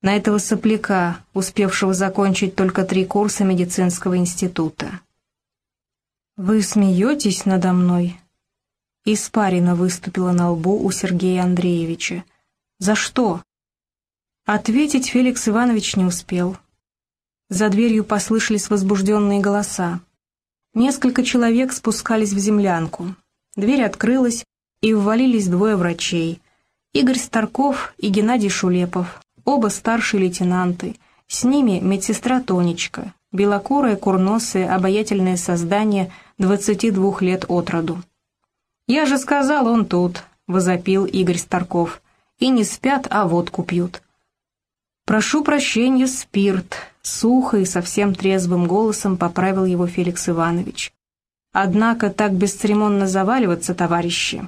На этого сопляка, успевшего закончить только три курса медицинского института. «Вы смеетесь надо мной?» Испарина выступила на лбу у Сергея Андреевича. «За что?» Ответить Феликс Иванович не успел. За дверью послышались возбужденные голоса. Несколько человек спускались в землянку. Дверь открылась, и ввалились двое врачей. Игорь Старков и Геннадий Шулепов, оба старшие лейтенанты. С ними медсестра Тонечка, белокурое, курносое, обаятельное создание 22 лет от роду. «Я же сказал, он тут», — возопил Игорь Старков. «И не спят, а водку пьют». «Прошу прощения, спирт», — сухо и совсем трезвым голосом поправил его Феликс Иванович. «Однако так бесцеремонно заваливаться, товарищи».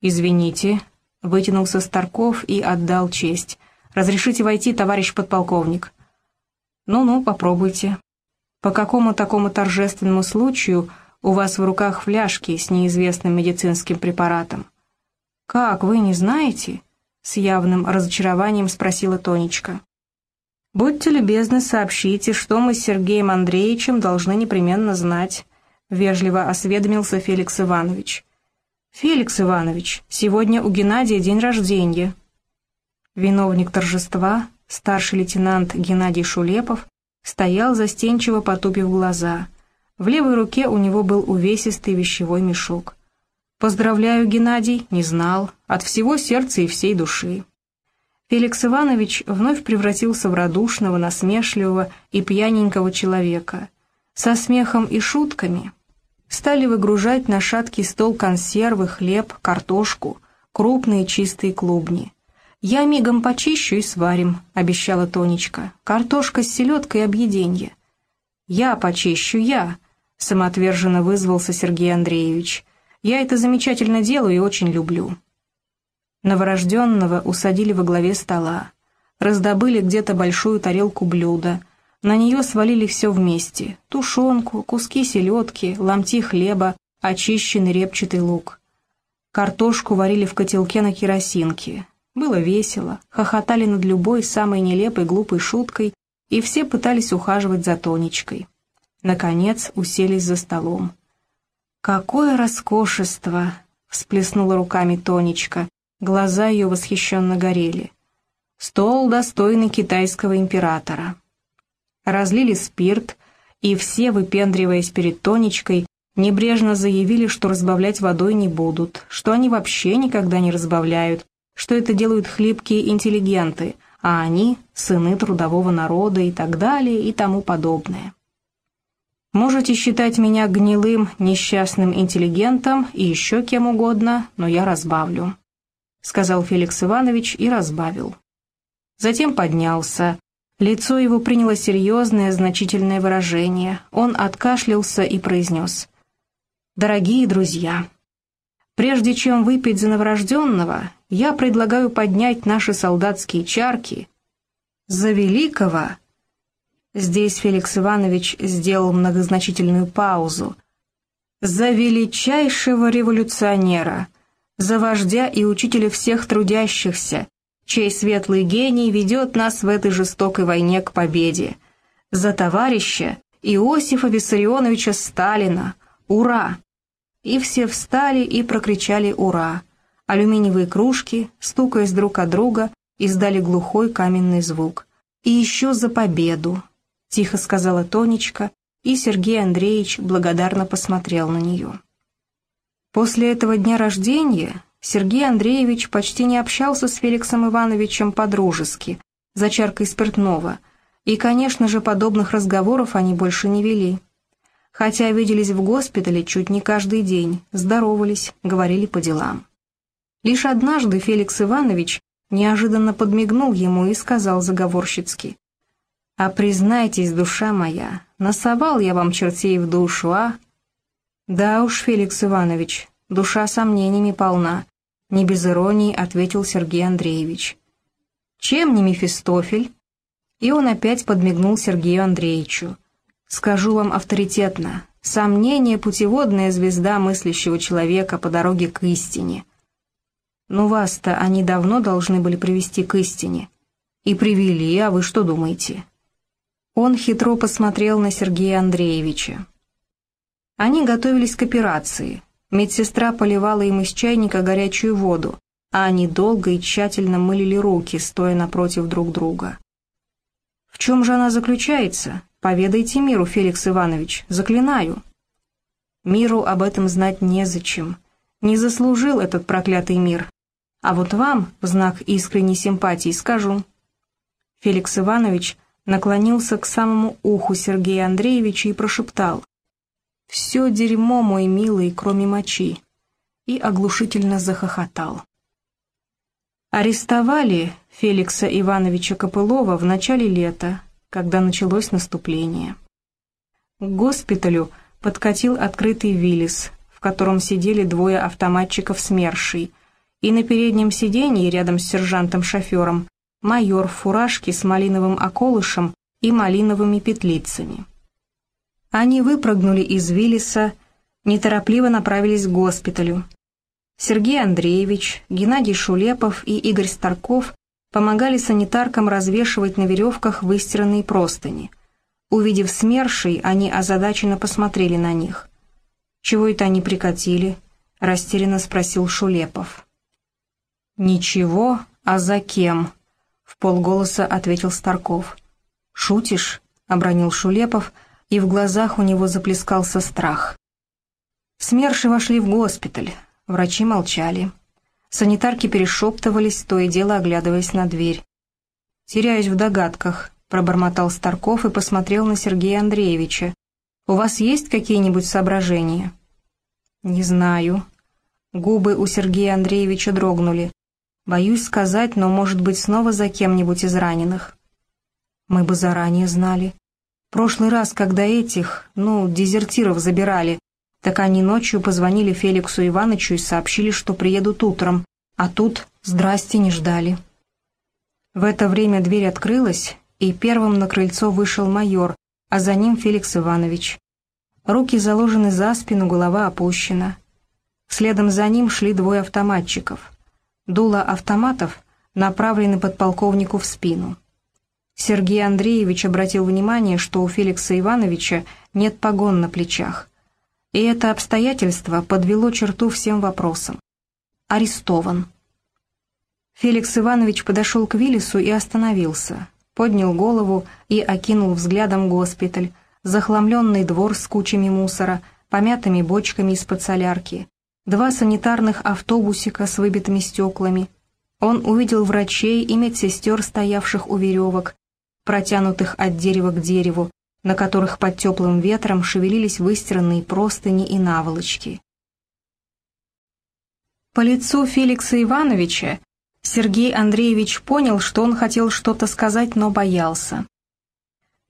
«Извините», — вытянулся Старков и отдал честь. «Разрешите войти, товарищ подполковник?» «Ну-ну, попробуйте. По какому такому торжественному случаю у вас в руках фляжки с неизвестным медицинским препаратом?» «Как, вы не знаете?» с явным разочарованием спросила Тонечка. «Будьте любезны, сообщите, что мы с Сергеем Андреевичем должны непременно знать», — вежливо осведомился Феликс Иванович. «Феликс Иванович, сегодня у Геннадия день рождения». Виновник торжества, старший лейтенант Геннадий Шулепов, стоял застенчиво потупив глаза. В левой руке у него был увесистый вещевой мешок. «Поздравляю, Геннадий, не знал, от всего сердца и всей души». Феликс Иванович вновь превратился в радушного, насмешливого и пьяненького человека. Со смехом и шутками стали выгружать на шаткий стол консервы, хлеб, картошку, крупные чистые клубни. «Я мигом почищу и сварим», — обещала Тонечка. «Картошка с селедкой объеденье». «Я почищу, я», — самоотверженно вызвался Сергей Андреевич. Я это замечательно делаю и очень люблю». Новорожденного усадили во главе стола. Раздобыли где-то большую тарелку блюда. На нее свалили все вместе. Тушенку, куски селедки, ломти хлеба, очищенный репчатый лук. Картошку варили в котелке на керосинке. Было весело, хохотали над любой самой нелепой глупой шуткой, и все пытались ухаживать за Тонечкой. Наконец уселись за столом. «Какое роскошество!» — всплеснула руками Тонечка. Глаза ее восхищенно горели. «Стол, достойный китайского императора». Разлили спирт, и все, выпендриваясь перед Тонечкой, небрежно заявили, что разбавлять водой не будут, что они вообще никогда не разбавляют, что это делают хлипкие интеллигенты, а они — сыны трудового народа и так далее и тому подобное. Можете считать меня гнилым, несчастным интеллигентом и еще кем угодно, но я разбавлю», — сказал Феликс Иванович и разбавил. Затем поднялся. Лицо его приняло серьезное, значительное выражение. Он откашлялся и произнес. «Дорогие друзья, прежде чем выпить за новорожденного, я предлагаю поднять наши солдатские чарки за великого Здесь Феликс Иванович сделал многозначительную паузу. «За величайшего революционера, за вождя и учителя всех трудящихся, чей светлый гений ведет нас в этой жестокой войне к победе, за товарища Иосифа Виссарионовича Сталина. Ура!» И все встали и прокричали «Ура!». Алюминиевые кружки, стукаясь друг от друга, издали глухой каменный звук. И еще за победу, — тихо сказала Тонечка, и Сергей Андреевич благодарно посмотрел на нее. После этого дня рождения Сергей Андреевич почти не общался с Феликсом Ивановичем по-дружески, за чаркой спиртного, и, конечно же, подобных разговоров они больше не вели. Хотя виделись в госпитале чуть не каждый день, здоровались, говорили по делам. Лишь однажды Феликс Иванович неожиданно подмигнул ему и сказал заговорщицки, а признайтесь, душа моя, насовал я вам чертей в душу, а? Да уж, Феликс Иванович, душа сомнениями полна, не без иронии ответил Сергей Андреевич. Чем не Мефистофель? И он опять подмигнул Сергею Андреевичу. Скажу вам авторитетно, сомнение — путеводная звезда мыслящего человека по дороге к истине. Но вас-то они давно должны были привести к истине. «И привели, а вы что думаете?» Он хитро посмотрел на Сергея Андреевича. Они готовились к операции. Медсестра поливала им из чайника горячую воду, а они долго и тщательно мылили руки, стоя напротив друг друга. «В чем же она заключается? Поведайте миру, Феликс Иванович, заклинаю». Миру об этом знать незачем. Не заслужил этот проклятый мир. А вот вам, в знак искренней симпатии, скажу. Феликс Иванович наклонился к самому уху Сергея Андреевича и прошептал. «Все дерьмо, мой милый, кроме мочи», и оглушительно захохотал. Арестовали Феликса Ивановича Копылова в начале лета, когда началось наступление. К госпиталю подкатил открытый Виллис, в котором сидели двое автоматчиков СМЕРШей, и на переднем сиденье рядом с сержантом-шофером майор в фуражке с малиновым околышем и малиновыми петлицами. Они выпрыгнули из Виллиса, неторопливо направились к госпиталю. Сергей Андреевич, Геннадий Шулепов и Игорь Старков помогали санитаркам развешивать на веревках выстиранные простыни. Увидев СМЕРШей, они озадаченно посмотрели на них. «Чего это они прикатили?» — растерянно спросил Шулепов. «Ничего, а за кем?» — в полголоса ответил Старков. «Шутишь?» — обронил Шулепов — и в глазах у него заплескался страх. СМЕРШи вошли в госпиталь, врачи молчали. Санитарки перешептывались, то и дело оглядываясь на дверь. «Теряюсь в догадках», — пробормотал Старков и посмотрел на Сергея Андреевича. «У вас есть какие-нибудь соображения?» «Не знаю». Губы у Сергея Андреевича дрогнули. «Боюсь сказать, но, может быть, снова за кем-нибудь из раненых». «Мы бы заранее знали», Прошлый раз, когда этих, ну, дезертиров забирали, так они ночью позвонили Феликсу Ивановичу и сообщили, что приедут утром, а тут здрасте не ждали. В это время дверь открылась, и первым на крыльцо вышел майор, а за ним Феликс Иванович. Руки заложены за спину, голова опущена. Следом за ним шли двое автоматчиков. Дуло автоматов направлены подполковнику в спину. Сергей Андреевич обратил внимание, что у Феликса Ивановича нет погон на плечах. И это обстоятельство подвело черту всем вопросам. Арестован. Феликс Иванович подошел к Виллису и остановился, поднял голову и окинул взглядом госпиталь, захламленный двор с кучами мусора, помятыми бочками из-под солярки, два санитарных автобусика с выбитыми стеклами. Он увидел врачей и медсестер, стоявших у веревок, протянутых от дерева к дереву, на которых под теплым ветром шевелились выстиранные простыни и наволочки. По лицу Феликса Ивановича Сергей Андреевич понял, что он хотел что-то сказать, но боялся.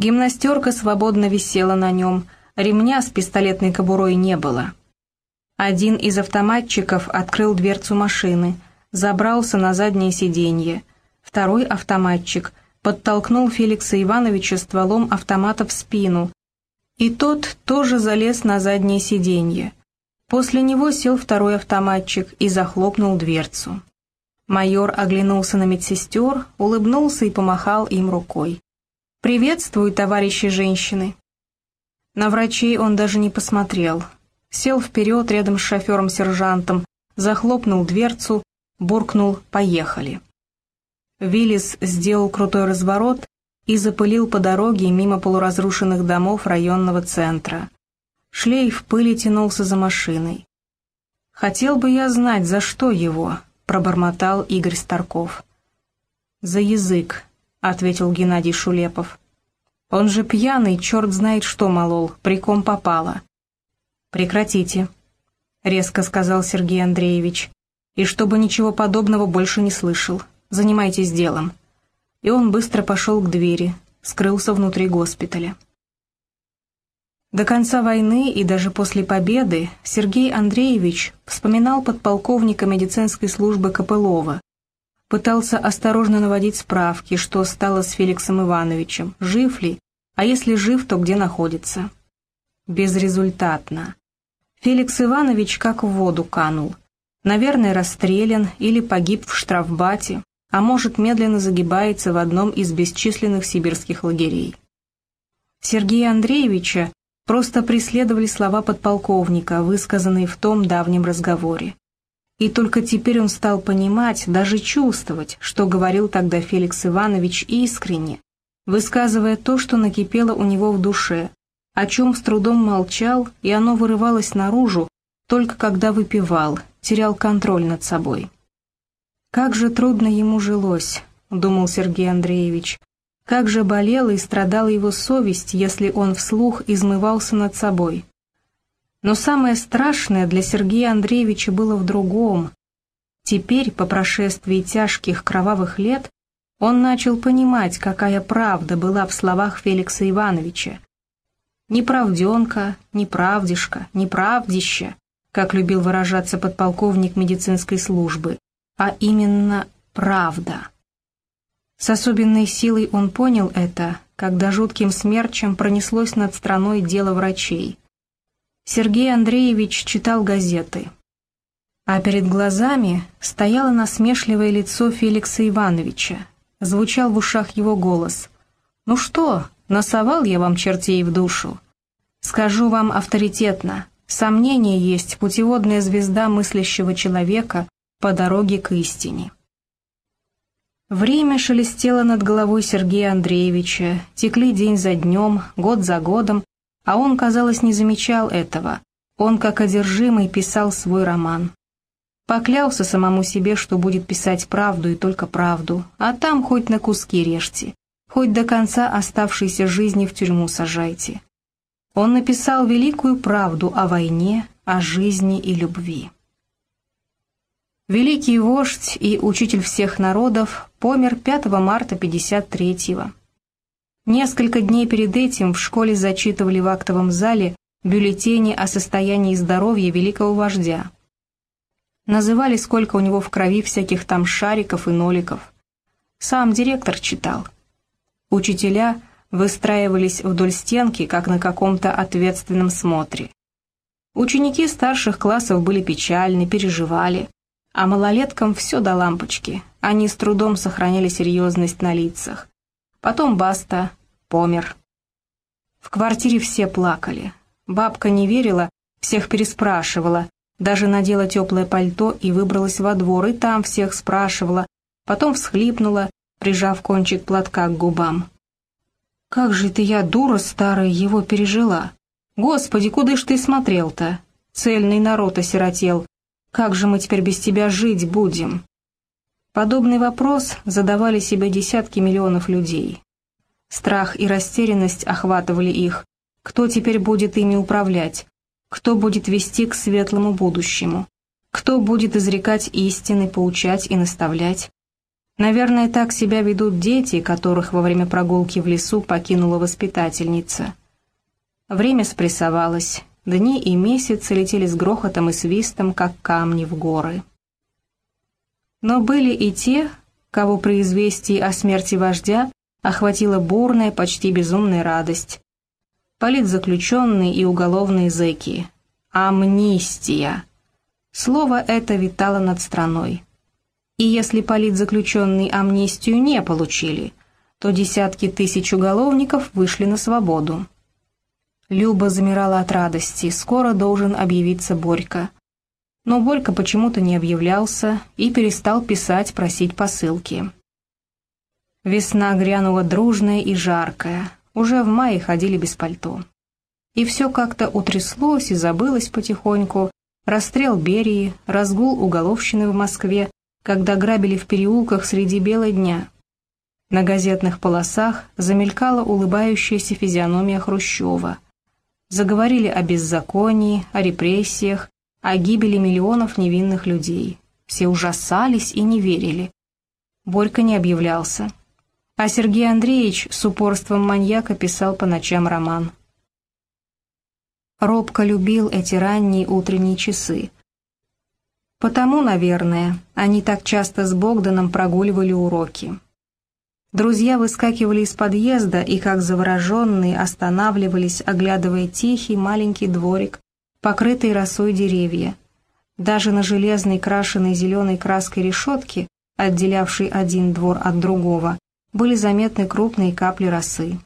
Гимнастерка свободно висела на нем, ремня с пистолетной кобурой не было. Один из автоматчиков открыл дверцу машины, забрался на заднее сиденье. Второй автоматчик — подтолкнул Феликса Ивановича стволом автомата в спину, и тот тоже залез на заднее сиденье. После него сел второй автоматчик и захлопнул дверцу. Майор оглянулся на медсестер, улыбнулся и помахал им рукой. «Приветствую, товарищи женщины!» На врачей он даже не посмотрел. Сел вперед рядом с шофером-сержантом, захлопнул дверцу, буркнул «Поехали!». Виллис сделал крутой разворот и запылил по дороге мимо полуразрушенных домов районного центра. Шлейф пыли тянулся за машиной. «Хотел бы я знать, за что его», — пробормотал Игорь Старков. «За язык», — ответил Геннадий Шулепов. «Он же пьяный, черт знает что молол, при ком попало». «Прекратите», — резко сказал Сергей Андреевич, «и чтобы ничего подобного больше не слышал. Занимайтесь делом». И он быстро пошел к двери, скрылся внутри госпиталя. До конца войны и даже после победы Сергей Андреевич вспоминал подполковника медицинской службы Копылова, пытался осторожно наводить справки, что стало с Феликсом Ивановичем, жив ли, а если жив, то где находится. Безрезультатно. Феликс Иванович как в воду канул. Наверное, расстрелян или погиб в штрафбате, а может, медленно загибается в одном из бесчисленных сибирских лагерей. Сергея Андреевича просто преследовали слова подполковника, высказанные в том давнем разговоре. И только теперь он стал понимать, даже чувствовать, что говорил тогда Феликс Иванович искренне, высказывая то, что накипело у него в душе, о чем с трудом молчал, и оно вырывалось наружу, только когда выпивал, терял контроль над собой. «Как же трудно ему жилось», — думал Сергей Андреевич, «как же болела и страдала его совесть, если он вслух измывался над собой». Но самое страшное для Сергея Андреевича было в другом. Теперь, по прошествии тяжких кровавых лет, он начал понимать, какая правда была в словах Феликса Ивановича. «Неправденка, неправдишка, неправдища», как любил выражаться подполковник медицинской службы, а именно правда. С особенной силой он понял это, когда жутким смерчем пронеслось над страной дело врачей – Сергей Андреевич читал газеты. А перед глазами стояло насмешливое лицо Феликса Ивановича. Звучал в ушах его голос. «Ну что, насовал я вам чертей в душу? Скажу вам авторитетно, сомнение есть путеводная звезда мыслящего человека по дороге к истине». Время шелестело над головой Сергея Андреевича, текли день за днем, год за годом, а он, казалось, не замечал этого. Он, как одержимый, писал свой роман. Поклялся самому себе, что будет писать правду и только правду, а там хоть на куски режьте, хоть до конца оставшейся жизни в тюрьму сажайте. Он написал великую правду о войне, о жизни и любви. Великий вождь и учитель всех народов помер 5 марта 53-го. Несколько дней перед этим в школе зачитывали в актовом зале бюллетени о состоянии здоровья великого вождя. Называли, сколько у него в крови всяких там шариков и ноликов. Сам директор читал. Учителя выстраивались вдоль стенки, как на каком-то ответственном смотре. Ученики старших классов были печальны, переживали, а малолеткам все до лампочки, они с трудом сохраняли серьезность на лицах. Потом Баста помер. В квартире все плакали. Бабка не верила, всех переспрашивала, даже надела теплое пальто и выбралась во двор, и там всех спрашивала, потом всхлипнула, прижав кончик платка к губам. «Как же ты, я, дура старая, его пережила! Господи, куда ж ты смотрел-то? Цельный народ осиротел. Как же мы теперь без тебя жить будем?» Подобный вопрос задавали себе десятки миллионов людей. Страх и растерянность охватывали их. Кто теперь будет ими управлять? Кто будет вести к светлому будущему? Кто будет изрекать истины, поучать и наставлять? Наверное, так себя ведут дети, которых во время прогулки в лесу покинула воспитательница. Время спрессовалось, дни и месяцы летели с грохотом и свистом, как камни в горы. Но были и те, кого при известии о смерти вождя охватила бурная, почти безумная радость. Политзаключенные и уголовные зэки. Амнистия. Слово это витало над страной. И если политзаключенные амнистию не получили, то десятки тысяч уголовников вышли на свободу. Люба замирала от радости, скоро должен объявиться Борька. Но Борька почему-то не объявлялся и перестал писать, просить посылки. Весна грянула дружная и жаркая, уже в мае ходили без пальто. И все как-то утряслось и забылось потихоньку, расстрел Берии, разгул уголовщины в Москве, когда грабили в переулках среди бела дня. На газетных полосах замелькала улыбающаяся физиономия Хрущева. Заговорили о беззаконии, о репрессиях, о гибели миллионов невинных людей. Все ужасались и не верили. Борька не объявлялся. А Сергей Андреевич с упорством маньяка писал по ночам роман. Робко любил эти ранние утренние часы. Потому, наверное, они так часто с Богданом прогуливали уроки. Друзья выскакивали из подъезда и, как завороженные, останавливались, оглядывая тихий маленький дворик, покрытые росой деревья. Даже на железной крашеной зеленой краской решетке отделявшей один двор от другого, были заметны крупные капли росы.